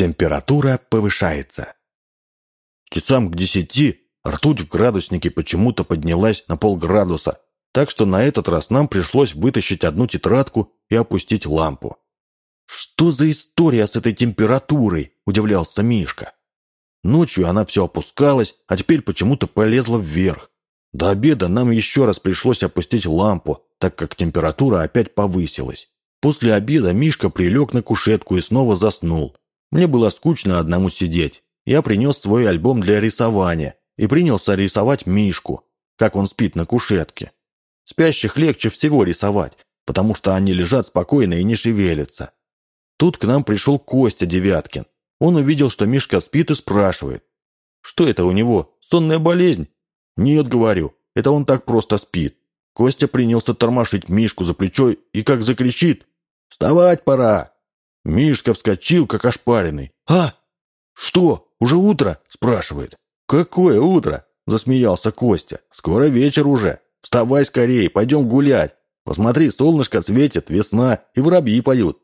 Температура повышается. Часам к десяти ртуть в градуснике почему-то поднялась на полградуса, так что на этот раз нам пришлось вытащить одну тетрадку и опустить лампу. «Что за история с этой температурой?» – удивлялся Мишка. Ночью она все опускалась, а теперь почему-то полезла вверх. До обеда нам еще раз пришлось опустить лампу, так как температура опять повысилась. После обеда Мишка прилег на кушетку и снова заснул. Мне было скучно одному сидеть. Я принес свой альбом для рисования и принялся рисовать Мишку, как он спит на кушетке. Спящих легче всего рисовать, потому что они лежат спокойно и не шевелятся. Тут к нам пришел Костя Девяткин. Он увидел, что Мишка спит и спрашивает. «Что это у него? Сонная болезнь?» «Нет, говорю, это он так просто спит». Костя принялся тормошить Мишку за плечо и как закричит «Вставать пора!» Мишка вскочил, как ошпаренный. «А? Что, уже утро?» – спрашивает. «Какое утро?» – засмеялся Костя. «Скоро вечер уже. Вставай скорее, пойдем гулять. Посмотри, солнышко светит, весна, и воробьи поют».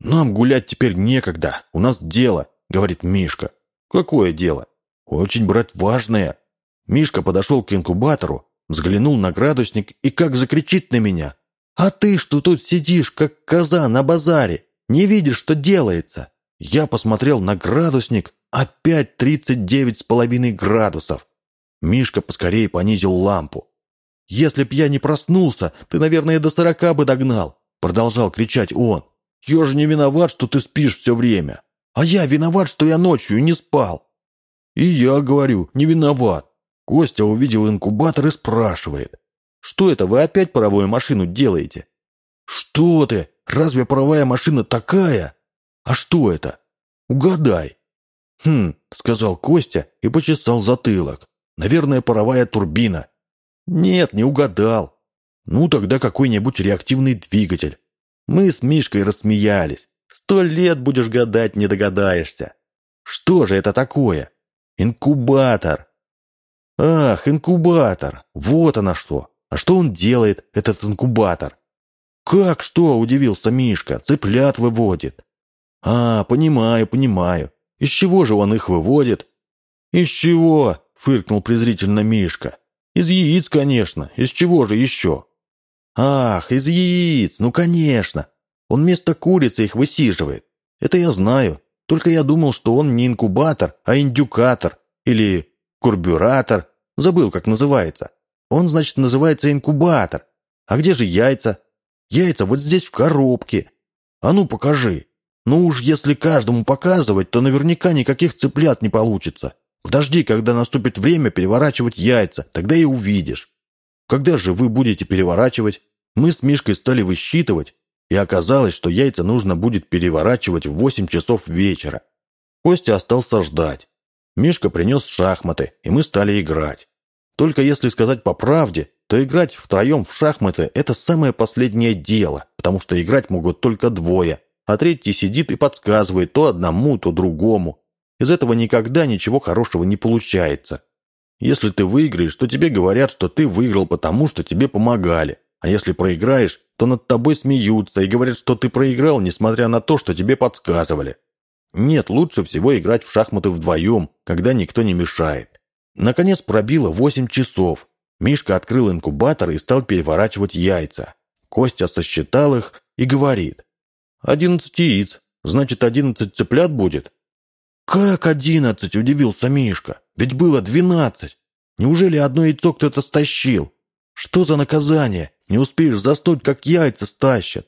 «Нам гулять теперь некогда, у нас дело», – говорит Мишка. «Какое дело?» «Очень, брат, важное». Мишка подошел к инкубатору, взглянул на градусник и как закричит на меня. «А ты что тут сидишь, как коза на базаре? Не видишь, что делается?» Я посмотрел на градусник, опять тридцать девять с половиной градусов. Мишка поскорее понизил лампу. «Если б я не проснулся, ты, наверное, до сорока бы догнал», продолжал кричать он. «Я же не виноват, что ты спишь все время. А я виноват, что я ночью не спал». «И я говорю, не виноват». Костя увидел инкубатор и спрашивает. Что это вы опять паровую машину делаете? Что ты? Разве паровая машина такая? А что это? Угадай. Хм, сказал Костя и почесал затылок. Наверное, паровая турбина. Нет, не угадал. Ну, тогда какой-нибудь реактивный двигатель. Мы с Мишкой рассмеялись. Сто лет будешь гадать, не догадаешься. Что же это такое? Инкубатор. Ах, инкубатор. Вот оно что. А что он делает, этот инкубатор? Как что, удивился Мишка, цыплят выводит. А, понимаю, понимаю. Из чего же он их выводит? Из чего? Фыркнул презрительно Мишка. Из яиц, конечно. Из чего же еще? Ах, из яиц, ну конечно. Он вместо курицы их высиживает. Это я знаю. Только я думал, что он не инкубатор, а индюкатор. Или курбюратор. Забыл, как называется. Он, значит, называется инкубатор. А где же яйца? Яйца вот здесь в коробке. А ну, покажи. Ну уж если каждому показывать, то наверняка никаких цыплят не получится. Подожди, когда наступит время переворачивать яйца, тогда и увидишь. Когда же вы будете переворачивать? Мы с Мишкой стали высчитывать, и оказалось, что яйца нужно будет переворачивать в 8 часов вечера. Костя остался ждать. Мишка принес шахматы, и мы стали играть. Только если сказать по правде, то играть втроем в шахматы – это самое последнее дело, потому что играть могут только двое, а третий сидит и подсказывает то одному, то другому. Из этого никогда ничего хорошего не получается. Если ты выиграешь, то тебе говорят, что ты выиграл потому, что тебе помогали. А если проиграешь, то над тобой смеются и говорят, что ты проиграл, несмотря на то, что тебе подсказывали. Нет, лучше всего играть в шахматы вдвоем, когда никто не мешает. Наконец пробило восемь часов. Мишка открыл инкубатор и стал переворачивать яйца. Костя сосчитал их и говорит. «Одиннадцать яиц. Значит, одиннадцать цыплят будет?» «Как одиннадцать?» – удивился Мишка. «Ведь было двенадцать. Неужели одно яйцо кто-то стащил? Что за наказание? Не успеешь заснуть, как яйца стащат.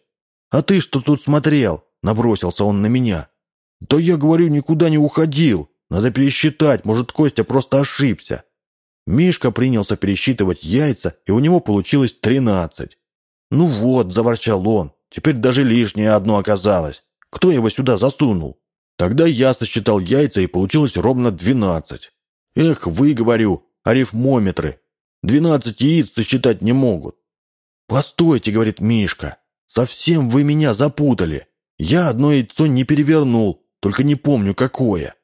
А ты что тут смотрел?» – набросился он на меня. «Да я, говорю, никуда не уходил. Надо пересчитать, может, Костя просто ошибся. Мишка принялся пересчитывать яйца, и у него получилось тринадцать. «Ну вот», — заворчал он, — «теперь даже лишнее одно оказалось. Кто его сюда засунул?» Тогда я сосчитал яйца, и получилось ровно двенадцать. «Эх, вы, говорю, арифмометры. Двенадцать яиц сосчитать не могут». «Постойте», — говорит Мишка, — «совсем вы меня запутали. Я одно яйцо не перевернул, только не помню какое».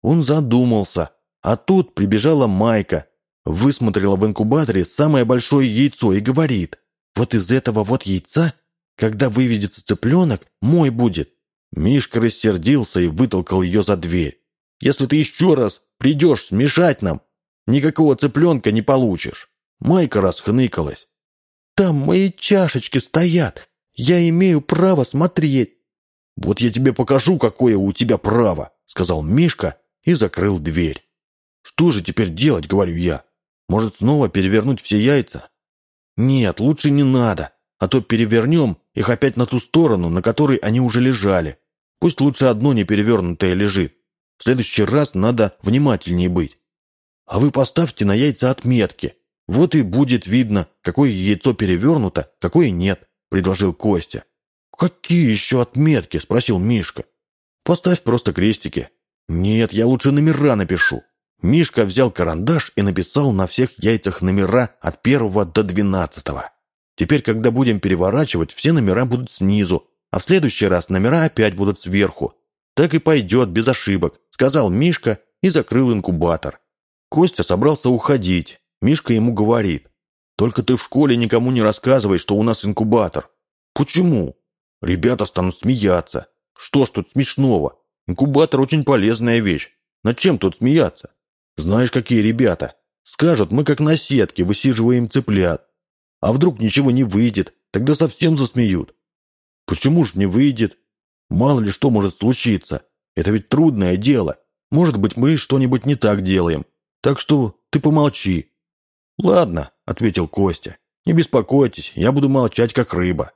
Он задумался, а тут прибежала Майка, высмотрела в инкубаторе самое большое яйцо и говорит, «Вот из этого вот яйца, когда выведется цыпленок, мой будет». Мишка рассердился и вытолкал ее за дверь. «Если ты еще раз придешь смешать нам, никакого цыпленка не получишь». Майка расхныкалась. «Там мои чашечки стоят. Я имею право смотреть». «Вот я тебе покажу, какое у тебя право», — сказал Мишка и закрыл дверь. «Что же теперь делать?» — говорю я. «Может, снова перевернуть все яйца?» «Нет, лучше не надо, а то перевернем их опять на ту сторону, на которой они уже лежали. Пусть лучше одно не перевернутое лежит. В следующий раз надо внимательнее быть. А вы поставьте на яйца отметки. Вот и будет видно, какое яйцо перевернуто, какое нет», — предложил Костя. «Какие еще отметки?» — спросил Мишка. «Поставь просто крестики». «Нет, я лучше номера напишу». Мишка взял карандаш и написал на всех яйцах номера от первого до двенадцатого. Теперь, когда будем переворачивать, все номера будут снизу, а в следующий раз номера опять будут сверху. Так и пойдет, без ошибок, сказал Мишка и закрыл инкубатор. Костя собрался уходить. Мишка ему говорит. «Только ты в школе никому не рассказывай, что у нас инкубатор». «Почему?» «Ребята станут смеяться». «Что ж тут смешного? Инкубатор очень полезная вещь. Над чем тут смеяться?» Знаешь, какие ребята? Скажут, мы как на сетке высиживаем цыплят. А вдруг ничего не выйдет, тогда совсем засмеют. Почему ж не выйдет? Мало ли что может случиться. Это ведь трудное дело. Может быть, мы что-нибудь не так делаем. Так что ты помолчи. Ладно, ответил Костя. Не беспокойтесь, я буду молчать, как рыба.